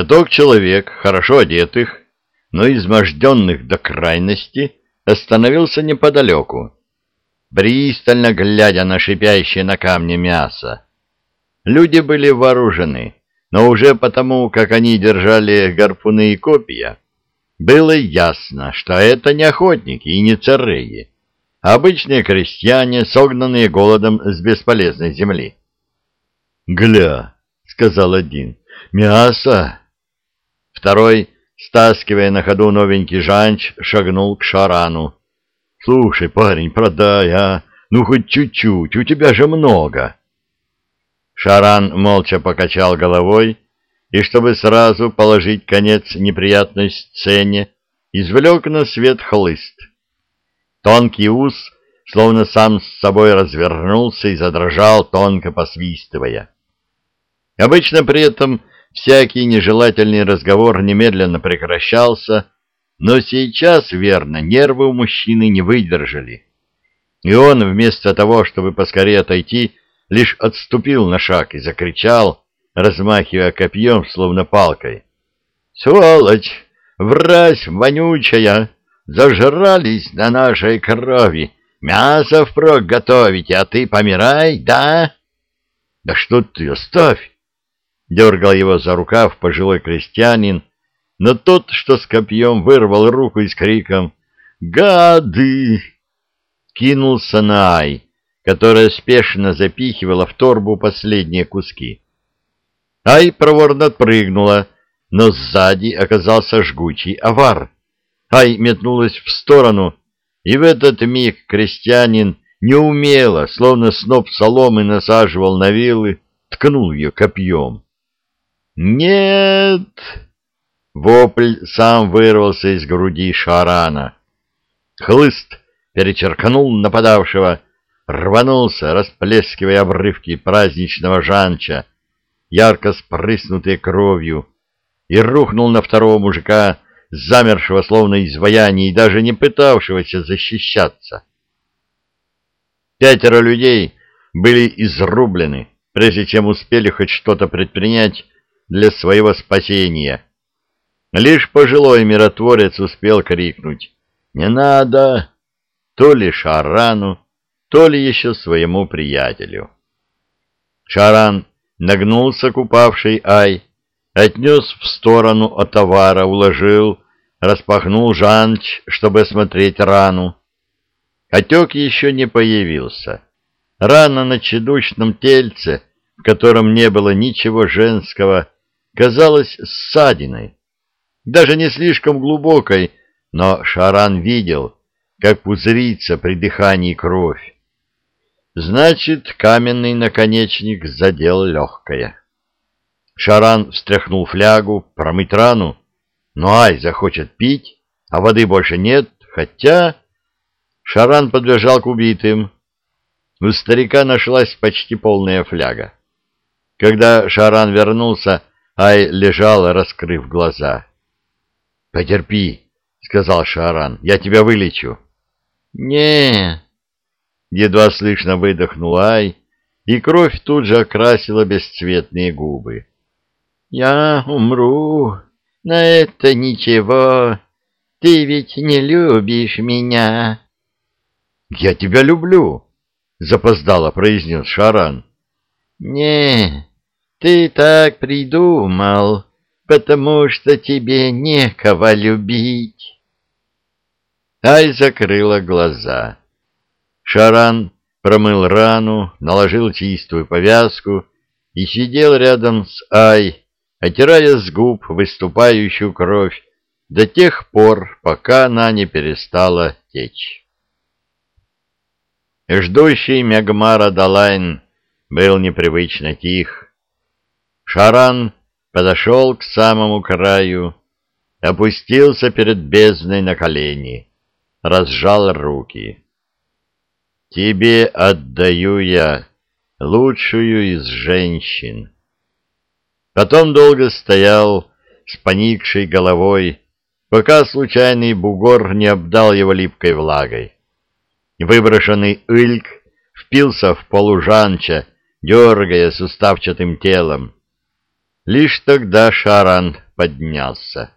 Пяток человек, хорошо одетых, но изможденных до крайности, остановился неподалеку, пристально глядя на шипящее на камне мясо. Люди были вооружены, но уже потому, как они держали гарпуны и копья, было ясно, что это не охотники и не цареи, а обычные крестьяне, согнанные голодом с бесполезной земли. «Гля!» — сказал один. «Мясо!» Второй, стаскивая на ходу новенький жанч, шагнул к Шарану. «Слушай, парень, продай, а? Ну, хоть чуть-чуть, у тебя же много!» Шаран молча покачал головой и, чтобы сразу положить конец неприятной сцене, извлек на свет хлыст. Тонкий ус словно сам с собой развернулся и задрожал, тонко посвистывая. Обычно при этом всякий нежелательный разговор немедленно прекращался, но сейчас, верно, нервы у мужчины не выдержали. И он, вместо того, чтобы поскорее отойти, лишь отступил на шаг и закричал, размахивая копьем, словно палкой. «Сволочь! Вразь вонючая! Зажрались на нашей крови! Мясо впрок готовите, а ты помирай, да?» «Да что ты, оставь!» Дергал его за рукав пожилой крестьянин, но тот, что с копьем, вырвал руку и с криком «Гады!» кинулся на Ай, которая спешно запихивала в торбу последние куски. Ай проворно отпрыгнула, но сзади оказался жгучий авар. Ай метнулась в сторону, и в этот миг крестьянин неумело, словно сноп соломы насаживал на вилы, ткнул ее копьем. «Нет!» Вопль сам вырвался из груди Шарана. Хлыст перечеркнул нападавшего, рванулся, расплескивая обрывки праздничного жанча, ярко спрыснутые кровью, и рухнул на второго мужика, замершего словно изваяние и даже не пытавшегося защищаться. Пятеро людей были изрублены, прежде чем успели хоть что-то предпринять для своего спасения. Лишь пожилой миротворец успел крикнуть «Не надо!» то ли Шарану, то ли еще своему приятелю. Шаран нагнулся к упавшей Ай, отнес в сторону от товара, уложил, распахнул жанч, чтобы осмотреть рану. Отек еще не появился. Рана на чедушном тельце, в котором не было ничего женского, казалась ссадиной. Даже не слишком глубокой, но Шаран видел, как пузырится при дыхании кровь. Значит, каменный наконечник задел легкое. Шаран встряхнул флягу, промыть рану. Ну, ай, захочет пить, а воды больше нет, хотя... Шаран подбежал к убитым. У старика нашлась почти полная фляга. Когда Шаран вернулся, Ай лежал, раскрыв глаза. — Потерпи, — сказал Шаран, — я тебя вылечу. — Не, Едва слышно выдохнул Ай, и кровь тут же окрасила бесцветные губы. «Я умру, на это ничего. Ты ведь не любишь меня». «Я тебя люблю», — запоздало произнес Шаран. «Не, ты так придумал, потому что тебе некого любить». Ай закрыла глаза. Шаран промыл рану, наложил чистую повязку и сидел рядом с Ай, отирая с губ выступающую кровь до тех пор, пока она не перестала течь. Ждущий Мегмара Далайн был непривычно тих. Шаран подошел к самому краю, опустился перед бездной на колени, разжал руки. Тебе отдаю я лучшую из женщин. Потом долго стоял с поникшей головой, пока случайный бугор не обдал его липкой влагой. Выброшенный ильк впился в полужанча, дергая суставчатым телом. Лишь тогда Шаран поднялся.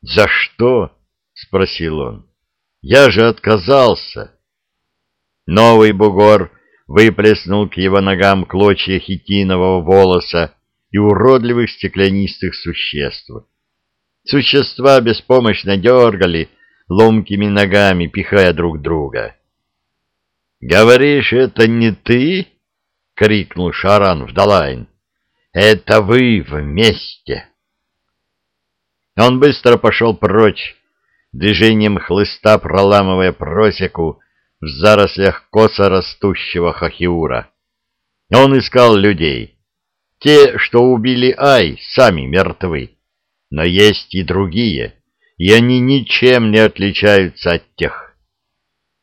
«За что?» — спросил он. «Я же отказался». Новый бугор выплеснул к его ногам клочья хитинового волоса и уродливых стеклянистых существ. Существа беспомощно дергали ломкими ногами, пихая друг друга. «Говоришь, это не ты?» — крикнул Шаран Вдалайн. «Это вы вместе!» Он быстро пошел прочь, движением хлыста проламывая просеку в зарослях косо растущего хахиура. Он искал людей. Те, что убили Ай, сами мертвы. Но есть и другие, и они ничем не отличаются от тех.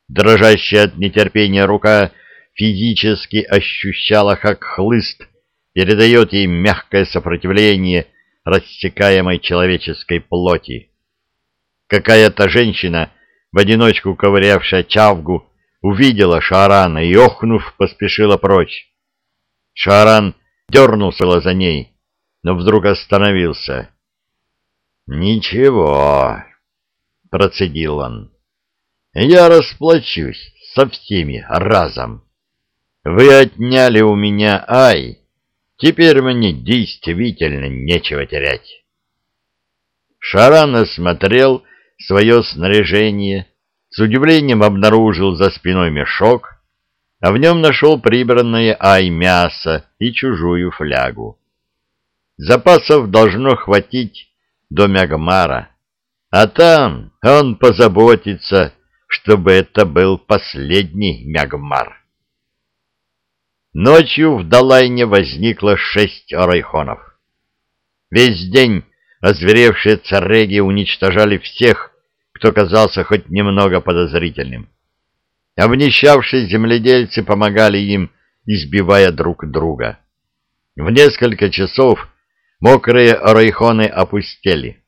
Дрожащая от нетерпения рука физически ощущала, как хлыст передает ей мягкое сопротивление рассекаемой человеческой плоти. Какая-то женщина, в одиночку ковырявшая чавгу, увидела Шарана и, охнув, поспешила прочь. Шаран дернулся за ней, но вдруг остановился. «Ничего», — процедил он, — «я расплачусь со всеми разом. Вы отняли у меня Ай, теперь мне действительно нечего терять». Шаран осмотрел свое снаряжение, с удивлением обнаружил за спиной мешок, а в нем нашел прибранное ай мясо и чужую флягу. Запасов должно хватить до Мягмара, а там он позаботится, чтобы это был последний Мягмар. Ночью в Далайне возникло шесть орайхонов. Весь день озверевшие цареги уничтожали всех, кто казался хоть немного подозрительным. Обнищавшие земледельцы помогали им, избивая друг друга. В несколько часов мокрые орайхоны опустели.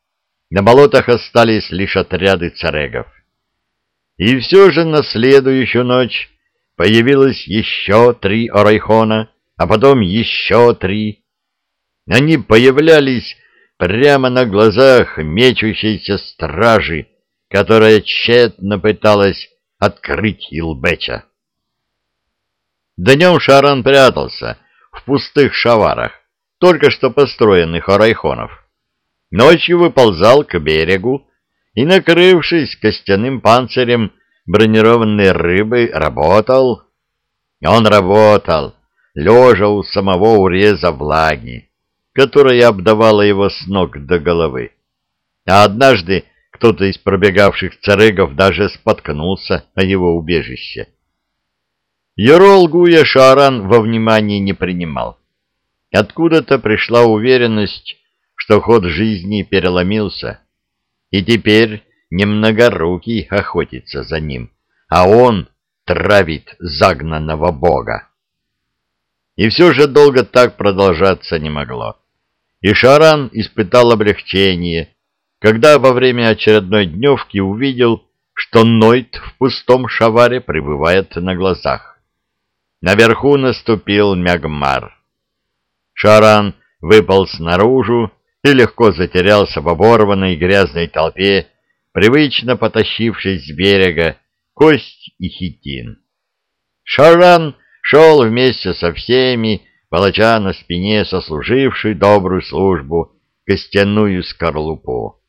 На болотах остались лишь отряды царегов. И все же на следующую ночь появилось еще три орайхона, а потом еще три. Они появлялись прямо на глазах мечущейся стражи, которая тщетно пыталась открыть Илбеча. Днем Шаран прятался в пустых шаварах, только что построенных орайхонов. Ночью выползал к берегу и, накрывшись костяным панцирем бронированной рыбы, работал. Он работал, лежа у самого уреза влаги, которая обдавала его с ног до головы. А однажды кто-то из пробегавших царегов даже споткнулся о его убежище. Ерол Гуя Шаран во внимание не принимал. Откуда-то пришла уверенность, что ход жизни переломился, и теперь немногорукий охотится за ним, а он травит загнанного бога. И все же долго так продолжаться не могло. И Шаран испытал облегчение, когда во время очередной дневки увидел, что Нойт в пустом шаваре пребывает на глазах. Наверху наступил Мягмар. Шаран выпал снаружи и легко затерялся в оборванной грязной толпе, привычно потащившись с берега кость и хитин. Шаран шел вместе со всеми, волоча на спине сослуживший добрую службу костяную скорлупу.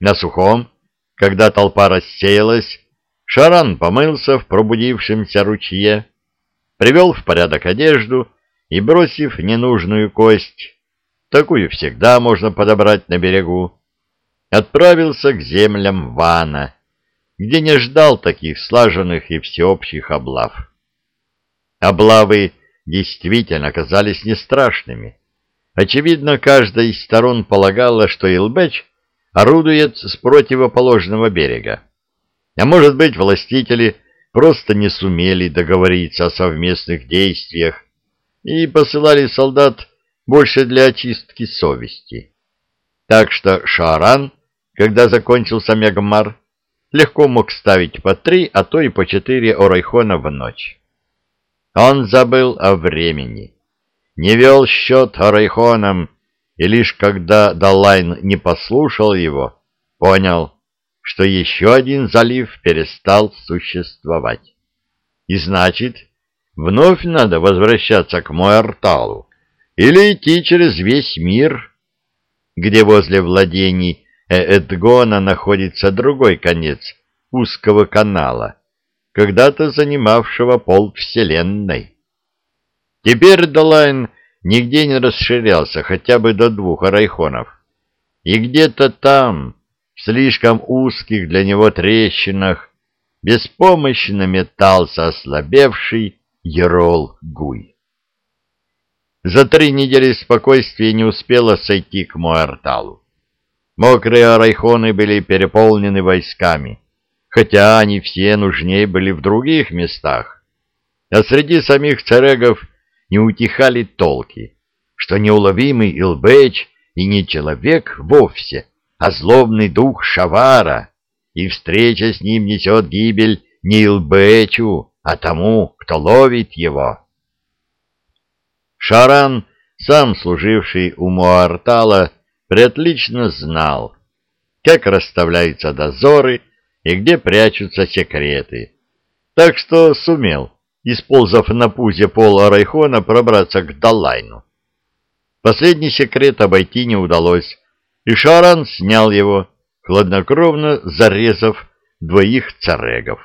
На сухом, когда толпа рассеялась, Шаран помылся в пробудившемся ручье, привел в порядок одежду и, бросив ненужную кость, такую всегда можно подобрать на берегу, отправился к землям Вана, где не ждал таких слаженных и всеобщих облав. Облавы действительно оказались не страшными. Очевидно, каждая из сторон полагала, что Илбеч орудует с противоположного берега. А может быть, властители просто не сумели договориться о совместных действиях и посылали солдат больше для очистки совести. Так что Шаран, когда закончился Мегмар, легко мог ставить по три, а то и по четыре орайхона в ночь. Он забыл о времени, не вел счет орайхонам и лишь когда Далайн не послушал его, понял, что еще один залив перестал существовать. И значит, вновь надо возвращаться к Муэрталу или идти через весь мир, где возле владений Эдгона находится другой конец узкого канала, когда-то занимавшего пол Вселенной. Теперь Далайн нигде не расширялся хотя бы до двух арайхонов, и где-то там, в слишком узких для него трещинах, беспомощно метался ослабевший Ерол Гуй. За три недели спокойствия не успело сойти к Муэрталу. Мокрые арайхоны были переполнены войсками, хотя они все нужнее были в других местах. А среди самих царегов не утихали толки, что неуловимый Илбэч и не человек вовсе, а злобный дух Шавара, и встреча с ним несет гибель не Илбэчу, а тому, кто ловит его. Шаран, сам служивший у Муартала, преотлично знал, как расставляются дозоры и где прячутся секреты, так что сумел, использовав на пузе пола Райхона, пробраться к Далайну. Последний секрет обойти не удалось, и Шаран снял его, хладнокровно зарезав двоих царегов.